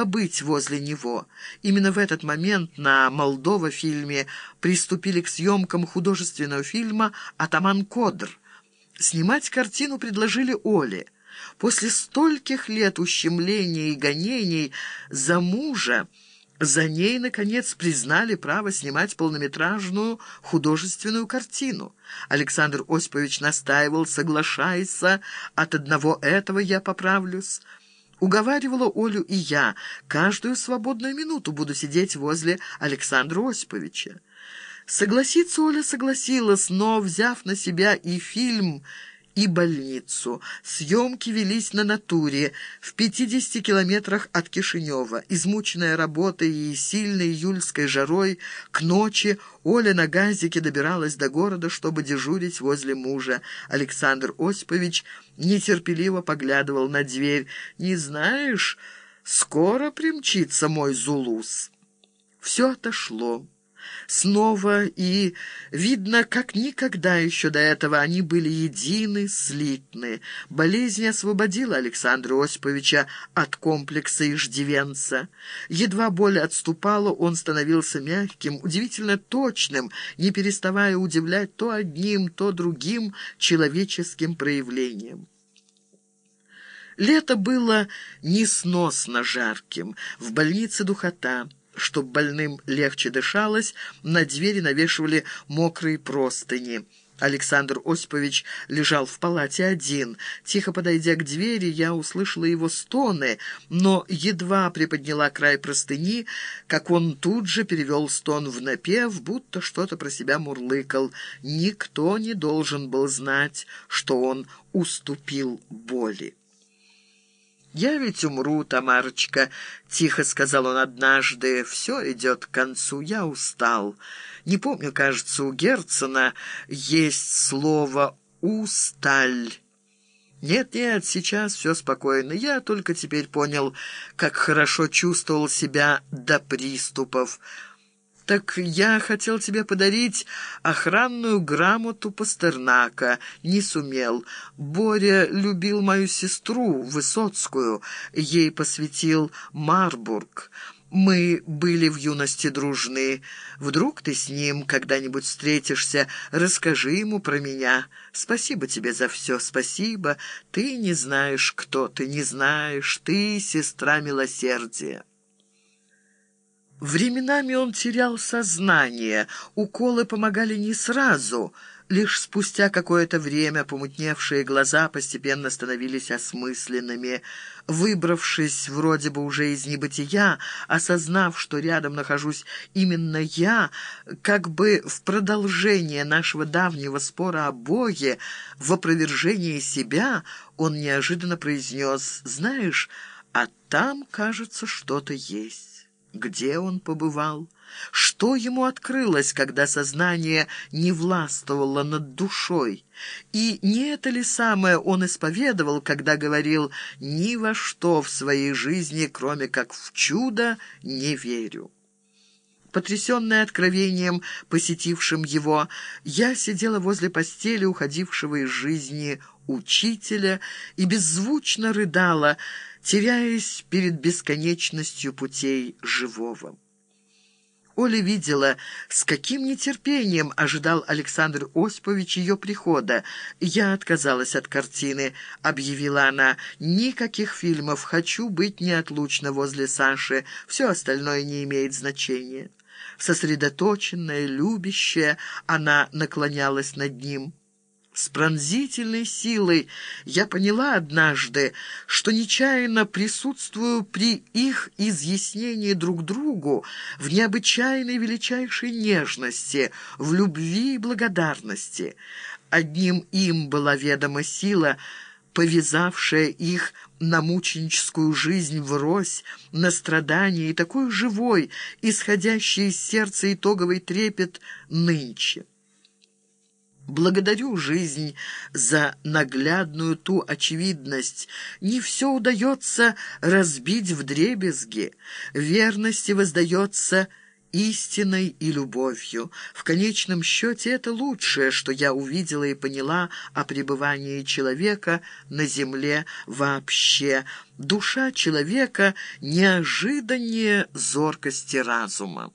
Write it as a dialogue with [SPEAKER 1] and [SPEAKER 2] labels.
[SPEAKER 1] побыть возле него. Именно в этот момент на Молдова-фильме приступили к съемкам художественного фильма «Атаман Кодр». Снимать картину предложили Оле. После стольких лет ущемления и гонений за мужа за ней, наконец, признали право снимать полнометражную художественную картину. Александр Осипович настаивал, соглашайся, от одного этого я поправлюсь. Уговаривала Олю и я, каждую свободную минуту буду сидеть возле Александра Осиповича. Согласиться Оля согласилась, но, взяв на себя и фильм и больницу. Съемки велись на натуре, в 50 километрах от Кишинева. Измученная работой и сильной июльской жарой, к ночи Оля на газике добиралась до города, чтобы дежурить возле мужа. Александр Осипович нетерпеливо поглядывал на дверь. «Не знаешь, скоро примчится мой Зулус». Все отошло снова, и, видно, как никогда еще до этого они были едины, слитны. Болезнь освободила Александра Осиповича от комплекса иждивенца. Едва боль отступала, он становился мягким, удивительно точным, не переставая удивлять то одним, то другим человеческим проявлением. Лето было несносно жарким, в больнице духота — Чтоб больным легче дышалось, на двери навешивали мокрые простыни. Александр Осипович лежал в палате один. Тихо подойдя к двери, я услышала его стоны, но едва приподняла край простыни, как он тут же перевел стон в напев, будто что-то про себя мурлыкал. Никто не должен был знать, что он уступил боли. «Я ведь умру, Тамарочка», — тихо сказал он однажды. «Все идет к концу, я устал. Не помню, кажется, у Герцена есть слово «усталь». «Нет-нет, сейчас все спокойно. Я только теперь понял, как хорошо чувствовал себя до приступов». «Так я хотел тебе подарить охранную грамоту Пастернака. Не сумел. Боря любил мою сестру, Высоцкую. Ей посвятил Марбург». Мы были в юности дружны. Вдруг ты с ним когда-нибудь встретишься, расскажи ему про меня. Спасибо тебе за все, спасибо. Ты не знаешь, кто ты, не знаешь. Ты сестра милосердия. Временами он терял сознание, уколы помогали не сразу. Лишь спустя какое-то время помутневшие глаза постепенно становились осмысленными. Выбравшись вроде бы уже из небытия, осознав, что рядом нахожусь именно я, как бы в продолжение нашего давнего спора о Боге, в опровержении себя, он неожиданно произнес «Знаешь, а там, кажется, что-то есть». Где он побывал? Что ему открылось, когда сознание не властвовало над душой? И не это ли самое он исповедовал, когда говорил «ни во что в своей жизни, кроме как в чудо, не верю»? Потрясенная откровением, посетившим его, я сидела возле постели уходившего из жизни учителя и беззвучно рыдала, теряясь перед бесконечностью путей живого. Оля видела, с каким нетерпением ожидал Александр Осипович ее прихода. «Я отказалась от картины», — объявила она. «Никаких фильмов. Хочу быть неотлучно возле Саши. Все остальное не имеет значения». Сосредоточенная, любящая, она наклонялась над ним. С пронзительной силой я поняла однажды, что нечаянно присутствую при их изъяснении друг другу в необычайной величайшей нежности, в любви и благодарности. Одним им была ведома сила, повязавшая их на мученическую жизнь врозь, на страдания и такой живой, исходящий из сердца итоговый трепет нынче. Благодарю жизнь за наглядную ту очевидность. Не все удается разбить в дребезги. Верности воздается истиной и любовью. В конечном счете это лучшее, что я увидела и поняла о пребывании человека на земле вообще. Душа человека неожиданнее зоркости разума.